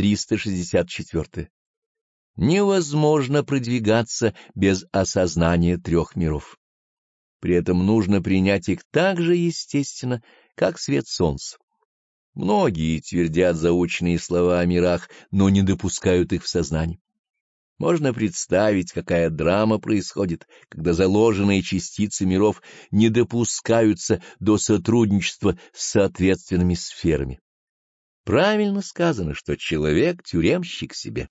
364. Невозможно продвигаться без осознания трех миров. При этом нужно принять их так же естественно, как свет солнца. Многие твердят заученные слова о мирах, но не допускают их в сознание. Можно представить, какая драма происходит, когда заложенные частицы миров не допускаются до сотрудничества с соответственными сферами. Правильно сказано, что человек — тюремщик себе.